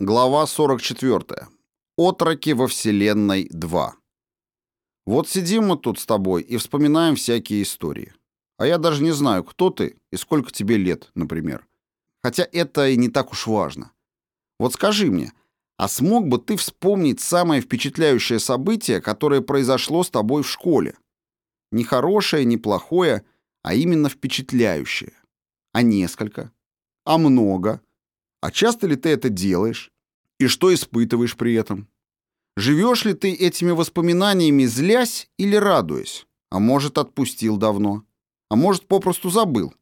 Глава 44. Отроки во Вселенной 2. Вот сидим мы тут с тобой и вспоминаем всякие истории. А я даже не знаю, кто ты и сколько тебе лет, например. Хотя это и не так уж важно. Вот скажи мне, а смог бы ты вспомнить самое впечатляющее событие, которое произошло с тобой в школе? Не хорошее, не плохое, а именно впечатляющее. А несколько? А много? А часто ли ты это делаешь? И что испытываешь при этом? Живешь ли ты этими воспоминаниями злясь или радуясь? А может, отпустил давно? А может, попросту забыл?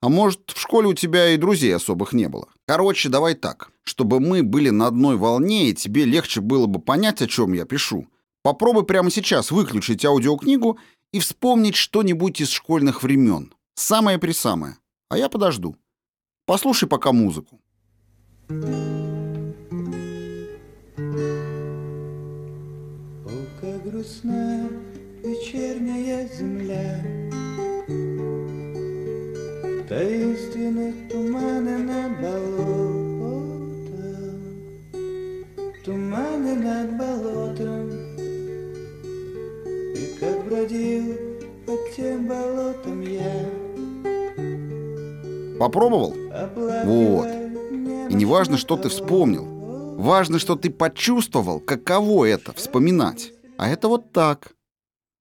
А может, в школе у тебя и друзей особых не было? Короче, давай так. Чтобы мы были на одной волне, и тебе легче было бы понять, о чем я пишу. Попробуй прямо сейчас выключить аудиокнигу и вспомнить что-нибудь из школьных времен. Самое-присамое. А я подожду. Послушай пока музыку. О, как грустна вечерняя земля Таинственных туманы над болотом Туманы над болотом И как бродил под тем болотом я Попробовал? Вот. И не важно, что ты вспомнил. Важно, что ты почувствовал, каково это — вспоминать. А это вот так.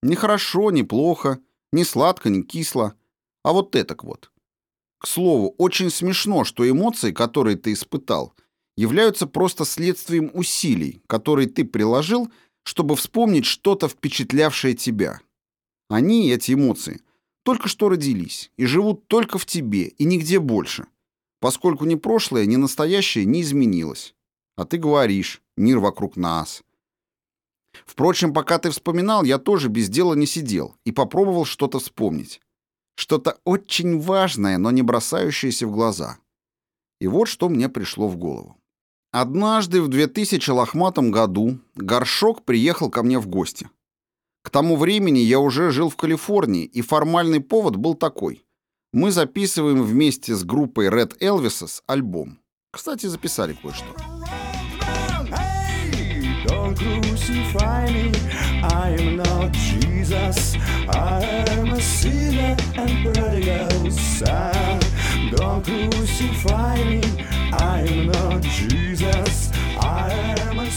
Не хорошо, не плохо, не сладко, не кисло. А вот это вот. К слову, очень смешно, что эмоции, которые ты испытал, являются просто следствием усилий, которые ты приложил, чтобы вспомнить что-то, впечатлявшее тебя. Они, эти эмоции, только что родились и живут только в тебе и нигде больше, поскольку ни прошлое, ни настоящее не изменилось. А ты говоришь, мир вокруг нас. Впрочем, пока ты вспоминал, я тоже без дела не сидел и попробовал что-то вспомнить. Что-то очень важное, но не бросающееся в глаза. И вот что мне пришло в голову. Однажды в 2000 лохматом году Горшок приехал ко мне в гости. К тому времени я уже жил в Калифорнии, и формальный повод был такой. Мы записываем вместе с группой Red Elvises альбом. Кстати, записали кое-что.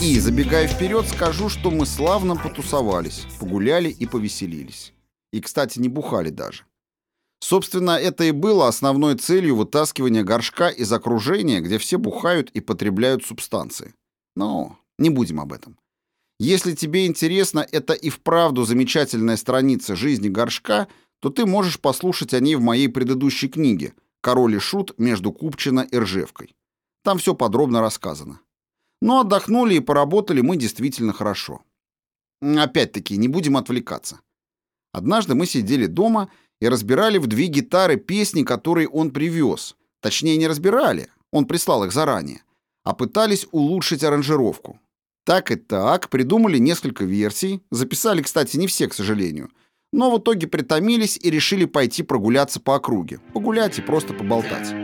И, забегая вперед, скажу, что мы славно потусовались, погуляли и повеселились. И, кстати, не бухали даже. Собственно, это и было основной целью вытаскивания горшка из окружения, где все бухают и потребляют субстанции. Но не будем об этом. Если тебе интересно, это и вправду замечательная страница жизни горшка, то ты можешь послушать о ней в моей предыдущей книге «Король и шут между Купчино и Ржевкой». Там все подробно рассказано. Но отдохнули и поработали мы действительно хорошо. Опять-таки, не будем отвлекаться. Однажды мы сидели дома и разбирали в две гитары песни, которые он привез. Точнее, не разбирали, он прислал их заранее, а пытались улучшить аранжировку. Так и так, придумали несколько версий, записали, кстати, не все, к сожалению, но в итоге притомились и решили пойти прогуляться по округе. Погулять и просто поболтать.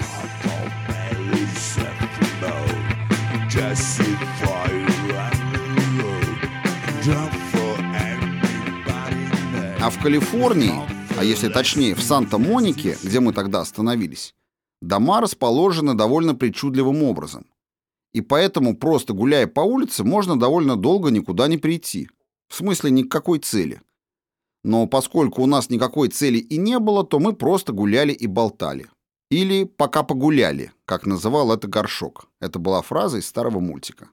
А в Калифорнии, а если точнее в Санта-Монике, где мы тогда остановились, дома расположены довольно причудливым образом. И поэтому просто гуляя по улице, можно довольно долго никуда не прийти. В смысле, ни к какой цели. Но поскольку у нас никакой цели и не было, то мы просто гуляли и болтали. Или «пока погуляли», как называл это Горшок. Это была фраза из старого мультика.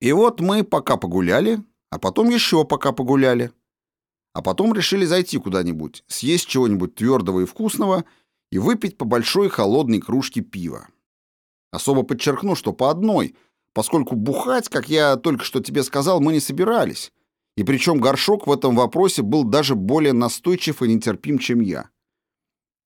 И вот мы пока погуляли, а потом еще пока погуляли. А потом решили зайти куда-нибудь, съесть чего-нибудь твердого и вкусного и выпить по большой холодной кружке пива. Особо подчеркну, что по одной, поскольку бухать, как я только что тебе сказал, мы не собирались. И причем горшок в этом вопросе был даже более настойчив и нетерпим, чем я.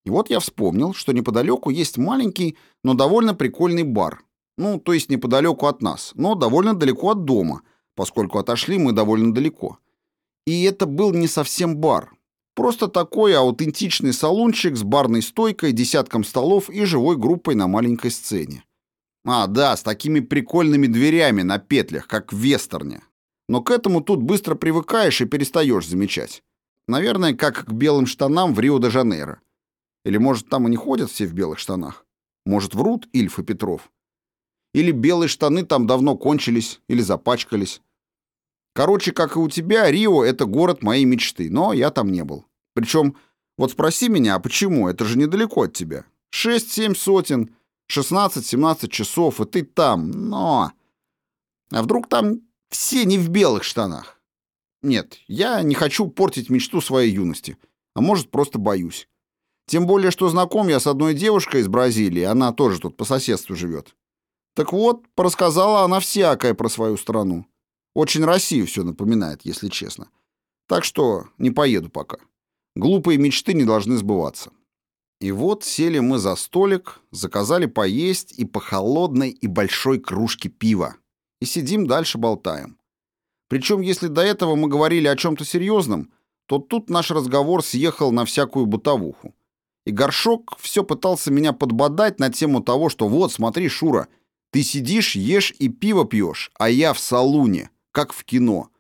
И вот я вспомнил, что неподалеку есть маленький, но довольно прикольный бар. Ну, то есть неподалеку от нас, но довольно далеко от дома, поскольку отошли мы довольно далеко. И это был не совсем бар. Просто такой аутентичный салончик с барной стойкой, десятком столов и живой группой на маленькой сцене. А, да, с такими прикольными дверями на петлях, как в вестерне. Но к этому тут быстро привыкаешь и перестаешь замечать. Наверное, как к белым штанам в Рио-де-Жанейро. Или, может, там и не ходят все в белых штанах? Может, врут Ильф и Петров? Или белые штаны там давно кончились, или запачкались? Короче, как и у тебя, Рио — это город моей мечты, но я там не был. Причем, вот спроси меня, а почему? Это же недалеко от тебя. Шесть-семь сотен, шестнадцать-семнадцать часов, и ты там, но... А вдруг там все не в белых штанах? Нет, я не хочу портить мечту своей юности, а может, просто боюсь. Тем более, что знаком я с одной девушкой из Бразилии, она тоже тут по соседству живет. Так вот, порассказала она всякое про свою страну. Очень Россию все напоминает, если честно. Так что не поеду пока. Глупые мечты не должны сбываться. И вот сели мы за столик, заказали поесть и по холодной и большой кружке пива. И сидим дальше болтаем. Причем, если до этого мы говорили о чем-то серьезном, то тут наш разговор съехал на всякую бытовуху. И Горшок все пытался меня подбодать на тему того, что вот, смотри, Шура, ты сидишь, ешь и пиво пьешь, а я в салуне, как в кино.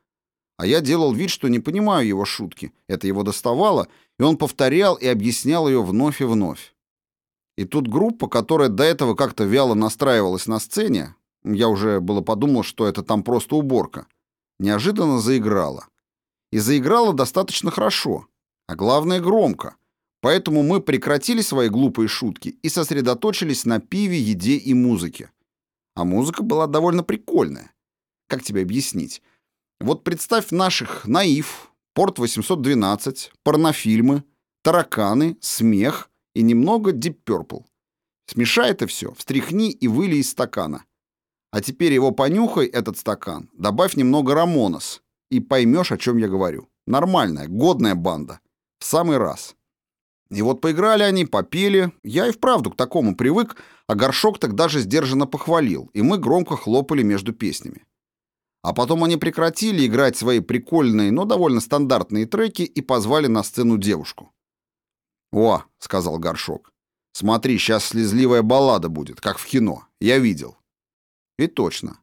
А я делал вид, что не понимаю его шутки. Это его доставало, и он повторял и объяснял ее вновь и вновь. И тут группа, которая до этого как-то вяло настраивалась на сцене, я уже было подумал, что это там просто уборка, неожиданно заиграла. И заиграла достаточно хорошо, а главное громко. Поэтому мы прекратили свои глупые шутки и сосредоточились на пиве, еде и музыке. А музыка была довольно прикольная. Как тебе объяснить? Вот представь наших «Наив», «Порт 812», порнофильмы, тараканы, смех и немного Deep Purple. Смешай это все, встряхни и вылей из стакана. А теперь его понюхай, этот стакан, добавь немного Рамонос, и поймешь, о чем я говорю. Нормальная, годная банда. В самый раз. И вот поиграли они, попели. Я и вправду к такому привык, а горшок так даже сдержанно похвалил, и мы громко хлопали между песнями. А потом они прекратили играть свои прикольные, но довольно стандартные треки и позвали на сцену девушку. «О», — сказал горшок, — «смотри, сейчас слезливая баллада будет, как в кино. Я видел». И точно.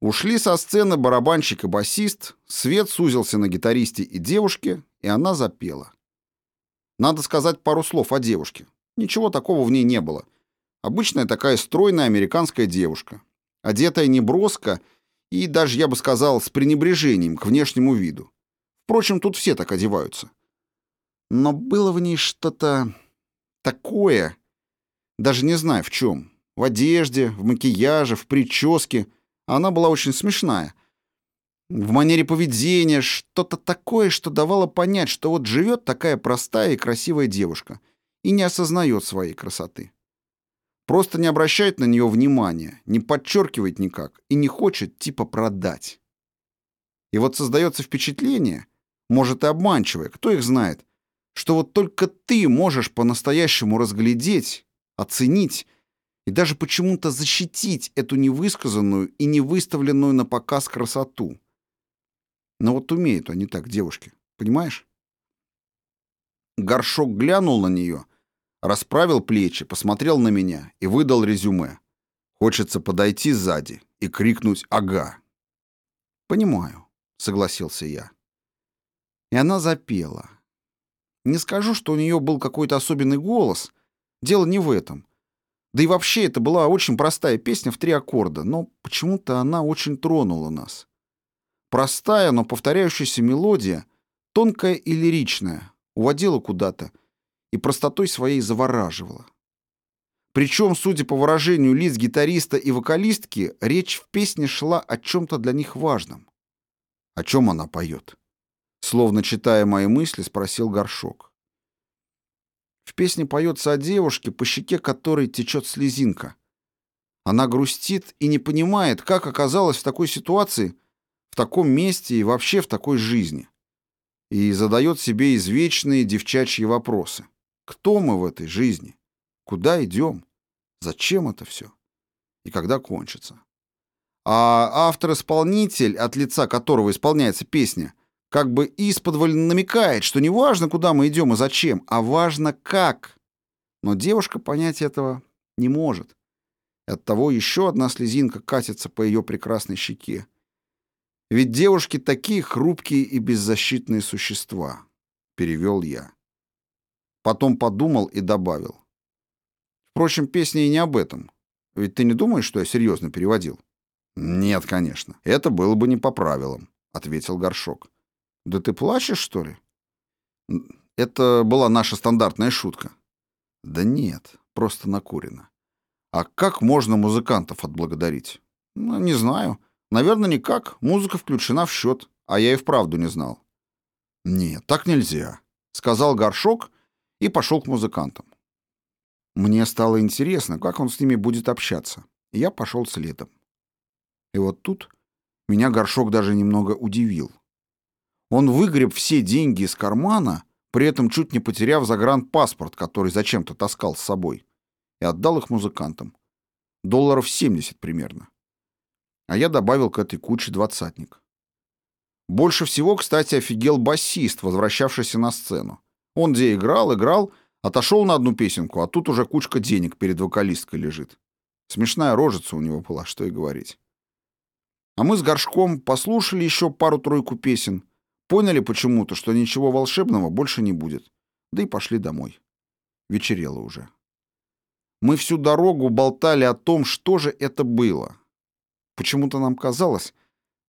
Ушли со сцены барабанщик и басист, свет сузился на гитаристе и девушке, и она запела. Надо сказать пару слов о девушке. Ничего такого в ней не было. Обычная такая стройная американская девушка. Одетая неброско и даже, я бы сказал, с пренебрежением к внешнему виду. Впрочем, тут все так одеваются. Но было в ней что-то такое, даже не знаю в чем. В одежде, в макияже, в прическе. Она была очень смешная. В манере поведения что-то такое, что давало понять, что вот живет такая простая и красивая девушка и не осознает своей красоты. Просто не обращает на нее внимания, не подчеркивает никак и не хочет типа продать. И вот создается впечатление, может и обманчивое, кто их знает, что вот только ты можешь по-настоящему разглядеть, оценить и даже почему-то защитить эту невысказанную и не выставленную на показ красоту. Но вот умеют они так, девушки, понимаешь? Горшок глянул на нее, расправил плечи, посмотрел на меня и выдал резюме. Хочется подойти сзади и крикнуть «Ага!». «Понимаю», — согласился я. И она запела. Не скажу, что у нее был какой-то особенный голос. Дело не в этом. Да и вообще это была очень простая песня в три аккорда, но почему-то она очень тронула нас. Простая, но повторяющаяся мелодия, тонкая и лиричная, уводила куда-то и простотой своей завораживала. Причем, судя по выражению лиц гитариста и вокалистки, речь в песне шла о чем-то для них важном. О чем она поет? Словно читая мои мысли, спросил Горшок. В песне поется о девушке, по щеке которой течет слезинка. Она грустит и не понимает, как оказалась в такой ситуации, в таком месте и вообще в такой жизни. И задает себе извечные девчачьи вопросы. Кто мы в этой жизни? Куда идем? Зачем это все? И когда кончится? А автор-исполнитель, от лица которого исполняется песня, как бы исподволь намекает, что не важно, куда мы идем и зачем, а важно как. Но девушка понять этого не может. И оттого еще одна слезинка катится по ее прекрасной щеке. Ведь девушки такие хрупкие и беззащитные существа, перевел я. Потом подумал и добавил. Впрочем, песня и не об этом. Ведь ты не думаешь, что я серьезно переводил? Нет, конечно. Это было бы не по правилам, ответил Горшок. Да ты плачешь, что ли? Это была наша стандартная шутка. Да нет, просто накурено. А как можно музыкантов отблагодарить? Ну, не знаю. Наверное, никак. Музыка включена в счет, а я и вправду не знал. Нет, так нельзя, сказал Горшок и пошел к музыкантам. Мне стало интересно, как он с ними будет общаться. И я пошел следом. И вот тут меня Горшок даже немного удивил. Он выгреб все деньги из кармана, при этом чуть не потеряв загранпаспорт, который зачем-то таскал с собой и отдал их музыкантам. Долларов 70 примерно. А я добавил к этой куче двадцатник. Больше всего, кстати, офигел басист, возвращавшийся на сцену. Он где играл, играл, отошел на одну песенку, а тут уже кучка денег перед вокалисткой лежит. Смешная рожица у него была, что и говорить. А мы с Горшком послушали еще пару-тройку песен, поняли почему-то, что ничего волшебного больше не будет, да и пошли домой. Вечерело уже. Мы всю дорогу болтали о том, что же это было. Почему-то нам казалось,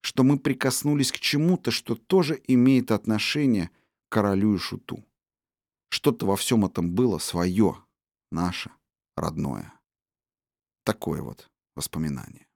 что мы прикоснулись к чему-то, что тоже имеет отношение к королю и шуту. Что-то во всем этом было свое, наше, родное. Такое вот воспоминание.